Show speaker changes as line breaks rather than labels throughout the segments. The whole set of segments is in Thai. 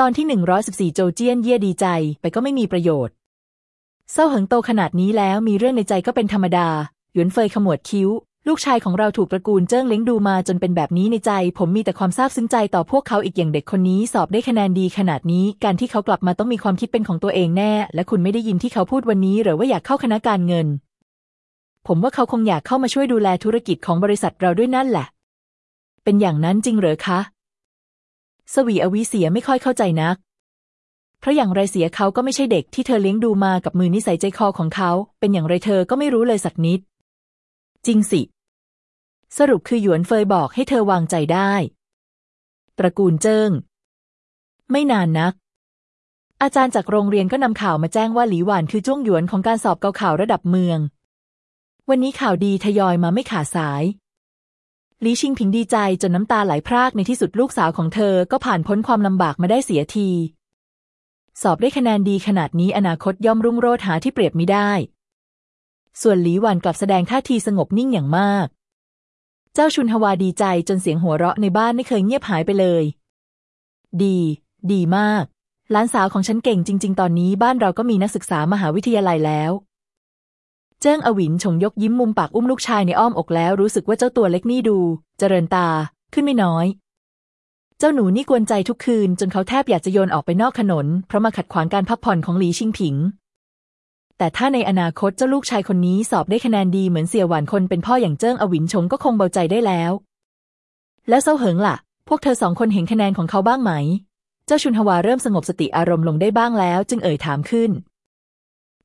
ตอนที่หนึ่งร้อยสิบสี่โจเจี้ยนเย่ดีใจไปก็ไม่มีประโยชน์ เศร้าเหิงโตขนาดนี้แล้วมีเรื่องในใจก็เป็นธรรมดา หยวนเฟยขมวดคิ้ว ลูกชายของเราถูกตระกูลเจิ้งเล้งดูมาจนเป็นแบบนี้ในใจ ผมมีแต่ความซาบซึ้งใจต่อพวกเขาอีกอย่างเด็กคนนี้สอบได้คะแนนดีขนาดนี้ การที่เขากลับมาต้องมีความคิดเป็นของตัวเองแน่ และคุณไม่ได้ยินที่เขาพูดวันนี้หรือว่าอยากเข้าคณะการเงิน ผมว่าเขาคงอยากเข้ามาช่วยดูแลธุรกิจของบริษัทเราด้วยนั่นแหละ เป็นอย่างนั้นจริงเหรอคะ สวีอวิเสียไม่ค่อยเข้าใจนัก เพราะอย่างไรเสียเขาก็ไม่ใช่เด็กที่เธอเลี้ยงดูมากับมือนิสัยใจคอของเขา เป็นอย่างไรเธอก็ไม่รู้เลยสักนิด จริงสิ สรุปคือหยวนเฟยบอกให้เธอวางใจได้ ตระกูลเจิ้ง ไม่นานนัก อาจารย์จากโรงเรียนก็นำข่าวมาแจ้งว่าหลีหวานคือจ้วงหยวนของการสอบเกาข่าวระดับเมือง วันนี้ข่าวดีทยอยมาไม่ขาดสาย ลีชิงผิงดีใจจนน้ำตาไหลพรากในที่สุดลูกสาวของเธอก็ผ่านพ้นความลำบากมาได้เสียที สอบได้คะแนนดีขนาดนี้อนาคตย่อมรุ่งโรจน์หาที่เปรียบไม่ได้ ส่วนหลีหวันกลับแสดงท่าทีสงบนิ่งอย่างมาก เจ้าชุนฮวาดีใจจนเสียงหัวเราะในบ้านไม่เคยเงียบหายไปเลย ดี ดีมากหลานสาวของฉันเก่งจริง ๆ ตอนนี้บ้านเราก็มีนักศึกษามหาวิทยาลัยแล้ว จิ้งอวินชงยกยิ้มมุมปากอุ้มลูกชายในอ้อมอกแล้วรู้สึกว่าเจ้าตัวเล็กนี่ดู เจริญตาขึ้นไม่น้อย เจ้าหนูนี่กวนใจทุกคืน จนเขาแทบอยากจะโยนออกไปนอกถนน เพราะมาขัดขวางการพักผ่อนของหลีชิงผิง แต่ถ้าในอนาคตเจ้าลูกชายคนนี้สอบได้คะแนนดีเหมือนเสี่ยหวานคนเป็นพ่ออย่างเจิ้งอวินชงก็คงเบาใจได้แล้ว แล้วเซาเหิงล่ะ พวกเธอสองคนเห็นคะแนนของเขาบ้างไหม เจ้าชุนฮวาเริ่มสงบสติอารมณ์ลงได้บ้างแล้ว จึงเอ่ยถามขึ้น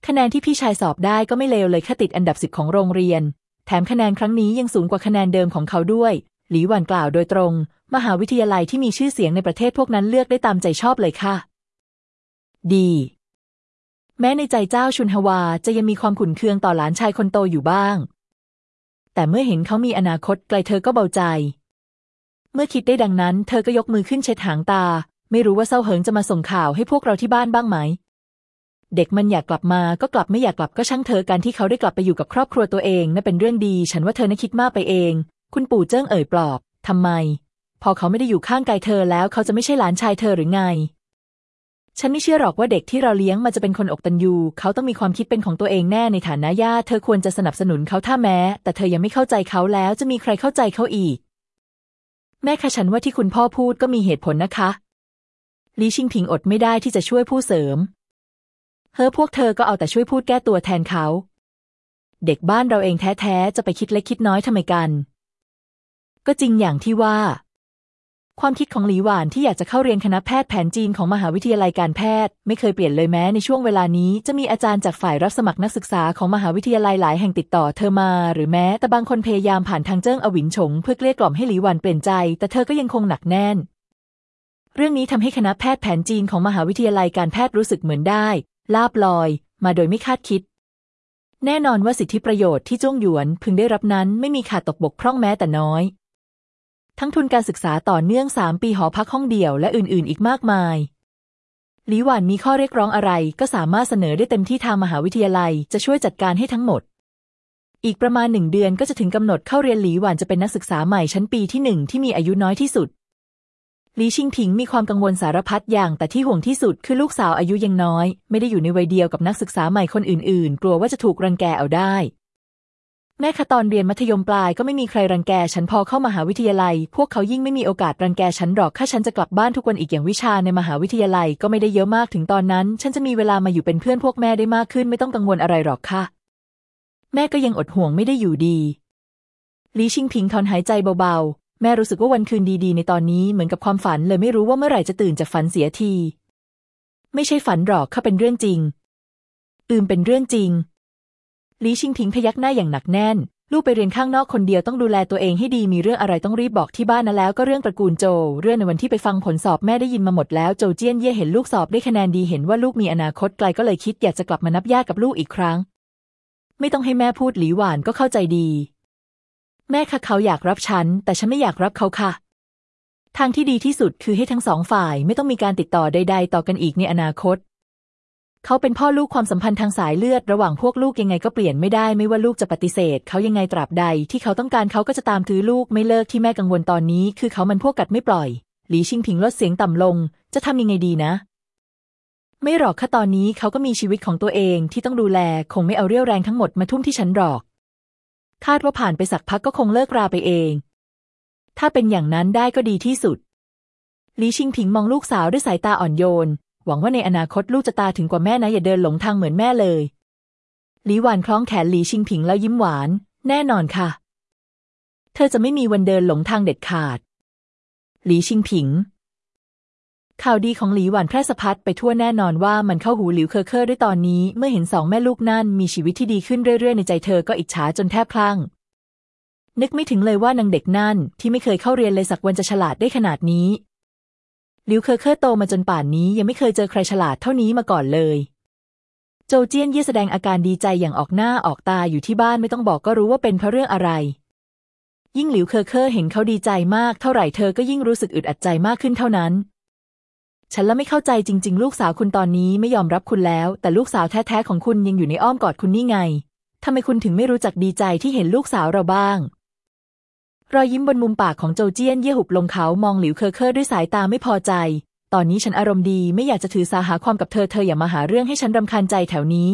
คะแนนที่พี่ชายสอบได้ก็ไม่เลวเลยแค่ติดอันดับสิบของโรงเรียน แถมคะแนนครั้งนี้ยังสูงกว่าคะแนนเดิมของเขาด้วย หลีหวันกล่าวโดยตรง มหาวิทยาลัยที่มีชื่อเสียงในประเทศพวกนั้นเลือกได้ตามใจชอบเลยค่ะ ดี แม้ในใจเจ้าชุนฮวาจะยังมีความขุ่นเคืองต่อหลานชายคนโตอยู่บ้าง แต่เมื่อเห็นเขามีอนาคตไกลเธอก็เบาใจ เมื่อคิดได้ดังนั้น เธอก็ยกมือขึ้นเช็ดหางตา ไม่รู้ว่าเศร้าเหิงจะมาส่งข่าวให้พวกเราที่บ้านบ้างไหม เด็กมันอยากกลับมาก็กลับไม่อยากกลับก็ช่างเธอการที่เขาได้กลับไปอยู่กับครอบครัวตัวเองนั่นเป็นเรื่องดี ฉันว่าเธอน่าคิดมากไปเอง คุณปู่เจิ้งเอ่ยปลอบทำไม พอเขาไม่ได้อยู่ข้างกายเธอแล้วเขาจะไม่ใช่หลานชายเธอหรือไง ฉันไม่เชื่อหรอกว่าเด็กที่เราเลี้ยงมันจะเป็นคนอกตันยูเขาต้องมีความคิดเป็นของตัวเองแน่ในฐานะญาติเธอควรจะสนับสนุนเขาถ้าแม้ แต่เธอยังไม่เข้าใจเขาแล้วจะมีใครเข้าใจเขาอีก แม่คะฉันว่าที่คุณพ่อพูดก็มีเหตุผลนะคะลีชิงผิงอดไม่ได้ที่จะช่วยผู้เสริม เฮ้อพวกเธอก็เอาแต่ช่วยพูดแก้ตัวแทนเขา เด็กบ้านเราเองแท้ๆ จะไปคิดเล็กคิดน้อยทำไมกัน ก็จริงอย่างที่ว่า ความคิดของหลีหวานที่อยากจะเข้าเรียนคณะแพทย์แผนจีนของมหาวิทยาลัยการแพทย์ ไม่เคยเปลี่ยนเลยแม้ในช่วงเวลานี้จะมีอาจารย์จากฝ่ายรับสมัครนักศึกษาของมหาวิทยาลัยหลายแห่งติดต่อเธอมา หรือแม้แต่บางคนพยายามผ่านทางเจิ้งอวินฉงเพื่อเกลี้ยกล่อมให้หลีหวานเปลี่ยนใจ แต่เธอก็ยังคงหนักแน่นเรื่องนี้ทำให้คณะแพทย์แผนจีนของมหาวิทยาลัยการแพทย์รู้สึกเหมือนได้ ลาบลอย มาโดยไม่คาดคิด แน่นอนว่าสิทธิประโยชน์ที่จ้วงหยวนพึงได้รับนั้นไม่มีขาดตกบกพร่องแม้แต่น้อย ทั้งทุนการศึกษาต่อเนื่องสามปีหอพักห้องเดี่ยวและอื่นๆ อีกมากมายหลีหวานมีข้อเรียกร้องอะไรก็สามารถเสนอได้เต็มที่ทางมหาวิทยาลัยจะช่วยจัดการให้ทั้งหมด อีกประมาณหนึ่งเดือนก็จะถึงกำหนดเข้าเรียนหลีหวานจะเป็นนักศึกษาใหม่ชั้นปีที่หนึ่งที่มีอายุน้อยที่สุด หลีชิงผิงมีความกังวลสารพัดอย่าง แต่ที่ห่วงที่สุดคือลูกสาวอายุยังน้อย ไม่ได้อยู่ในวัยเดียวกับนักศึกษาใหม่คนอื่นๆ กลัวว่าจะถูกรังแกเอาได้ แม่คะตอนเรียนมัธยมปลายก็ไม่มีใครรังแกฉันพอเข้ามหาวิทยาลัย พวกเขายิ่งไม่มีโอกาสรังแกฉันหรอกถ้าฉันจะกลับบ้านทุกวันอีกอย่างวิชาในมหาวิทยาลัยก็ไม่ได้เยอะมากถึงตอนนั้น ฉันจะมีเวลามาอยู่เป็นเพื่อนพวกแม่ได้มากขึ้นไม่ต้องกังวลอะไรหรอกค่ะ แม่ก็ยังอดห่วงไม่ได้อยู่ดีหลีชิงผิงถอนหายใจเบาๆ แม่รู้สึกว่าวันคืนดีๆ ในตอนนี้เหมือนกับความฝันเลยไม่รู้ว่าเมื่อไหร่จะตื่นจากฝันเสียที ไม่ใช่ฝันหรอกค่ะเป็นเรื่องจริง อืมเป็นเรื่องจริงลีชิงผิงพยักหน้าอย่างหนักแน่น ลูกไปเรียนข้างนอกคนเดียวต้องดูแลตัวเองให้ดีมีเรื่องอะไรต้องรีบบอกที่บ้านนะแล้ว ก็เรื่องตระกูลโจ เรื่องในวันที่ไปฟังผลสอบแม่ได้ยินมาหมดแล้วโจเจี้ยนเย่เห็นลูกสอบได้คะแนนดีเห็นว่าลูกมีอนาคตไกลก็เลยคิดอยากจะกลับมานับญาติกับลูกอีกครั้ง ไม่ต้องให้แม่พูดหลีหวานก็เข้าใจดี แม่คะเขาอยากรับฉัน แต่ฉันไม่อยากรับเขาค่ะ ทางที่ดีที่สุดคือให้ทั้งสองฝ่ายไม่ต้องมีการติดต่อใด ๆ ต่อกันอีกในอนาคต เขาเป็นพ่อลูกความสัมพันธ์ทางสายเลือดระหว่างพวกลูกยังไงก็เปลี่ยนไม่ได้ไม่ว่าลูกจะปฏิเสธ เขายังไงตราบใด ที่เขาต้องการเขาก็จะตามถือลูกไม่เลิกที่แม่กังวลตอนนี้ คือเขามันพวกกัดไม่ปล่อย หลีชิงผิงลดเสียงต่ำลง จะทำยังไงดีนะไม่หรอกค่ะตอนนี้เขาก็มีชีวิตของตัวเองที่ต้องดูแล คงไม่เอาเรี่ยวแรงทั้งหมดมาทุ่มที่ฉันหรอก คาดว่าผ่านไปสักพักก็คงเลิกราไปเอง ถ้าเป็นอย่างนั้นได้ก็ดีที่สุดหลีชิงผิงมองลูกสาวด้วยสายตาอ่อนโยน หวังว่าในอนาคตลูกจะตาถึงกว่าแม่นะอย่าเดินหลงทางเหมือนแม่เลยหลีหวานคล้องแขนหลีชิงผิงแล้วยิ้มหวาน แน่นอนค่ะ เธอจะไม่มีวันเดินหลงทางเด็ดขาดหลีชิงผิง ข่าวดีของหลีหวานแพร่สะพัดไปทั่วแน่นอนว่ามันเข้าหูหลิวเคอเคอร์ด้วยตอนนี้เมื่อเห็นสองแม่ลูกนั่นมีชีวิตที่ดีขึ้นเรื่อยๆ ในใจเธอก็อิจฉาจนแทบคลั่ง นึกไม่ถึงเลยว่านางเด็กนั่นที่ไม่เคยเข้าเรียนเลยสักวันจะฉลาดได้ขนาดนี้หลิวเคอเคอร์โตมาจนป่านนี้ยังไม่เคยเจอใครฉลาดเท่านี้มาก่อนเลย โจเจี้ยนเย่แสดงอาการดีใจอย่างออกหน้าออกตาอยู่ที่บ้านไม่ต้องบอกก็รู้ว่าเป็นเพราะเรื่องอะไร ยิ่งหลิวเคอเคอร์เห็นเขาดีใจมากเท่าไหร่เธอก็ยิ่งรู้สึกอึดอัดใจมากขึ้นเท่านั้น ฉันละไม่เข้าใจจริง ๆ ลูกสาวคุณตอนนี้ไม่ยอมรับคุณแล้ว แต่ลูกสาวแท้ๆของคุณยังอยู่ในอ้อมกอดคุณนี่ไงทำไมคุณถึงไม่รู้จักดีใจที่เห็นลูกสาวเราบ้าง รอยยิ้มบนมุมปากของโจเจี้ยนเย่หุบลงเขามองหลิวเคอเคอร์ด้วยสายตาไม่พอใจ ตอนนี้ฉันอารมณ์ดีไม่อยากจะถือสาหาความกับเธอเธออย่ามาหาเรื่องให้ฉันรำคาญใจแถวนี้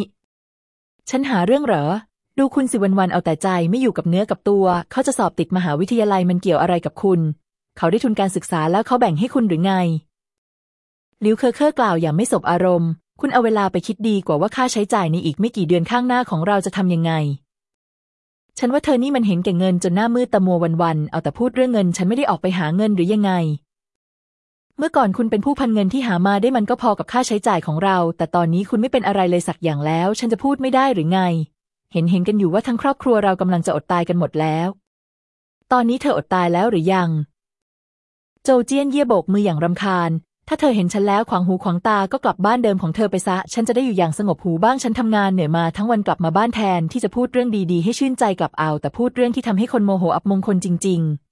ฉันหาเรื่องเหรอ ดูคุณสิวันวันเอาแต่ใจไม่อยู่กับเนื้อกับตัว เขาจะสอบติดมหาวิทยาลัยมันเกี่ยวอะไรกับคุณ เขาได้ทุนการศึกษาแล้วเขาแบ่งให้คุณหรือไง หลิวเคอเคอร์กล่าวอย่างไม่สบอารมณ์ คุณเอาเวลาไปคิดดีกว่าว่าค่าใช้จ่ายในอีกไม่กี่เดือนข้างหน้าของเราจะทำยังไง ฉันว่าเธอนี่มันเห็นแก่เงินจนหน้ามืดตะมัววันๆ เอาแต่พูดเรื่องเงิน ฉันไม่ได้ออกไปหาเงินหรือยังไง เมื่อก่อนคุณเป็นผู้พันเงินที่หามาได้มันก็พอกับค่าใช้จ่ายของเรา แต่ตอนนี้คุณไม่เป็นอะไรเลยสักอย่างแล้ว ฉันจะพูดไม่ได้หรือไง เห็นเห็นกันอยู่ว่าทั้งครอบครัวเรากำลังจะอดตายกันหมดแล้ว ตอนนี้เธออดตายแล้วหรือยัง โจเจี้ยนเย่โบกมืออย่างรำคาญ ถ้าเธอเห็นฉันแล้วขวางหูขวางตาก็กลับบ้านเดิมของเธอไปซะ ฉันจะได้อยู่อย่างสงบหูบ้าง ฉันทำงานเหนื่อยมาทั้งวันกลับมาบ้านแทนที่จะพูดเรื่องดีๆ ให้ชื่นใจกลับเอา แต่พูดเรื่องที่ทำให้คนโมโหอับมงคลจริง ๆ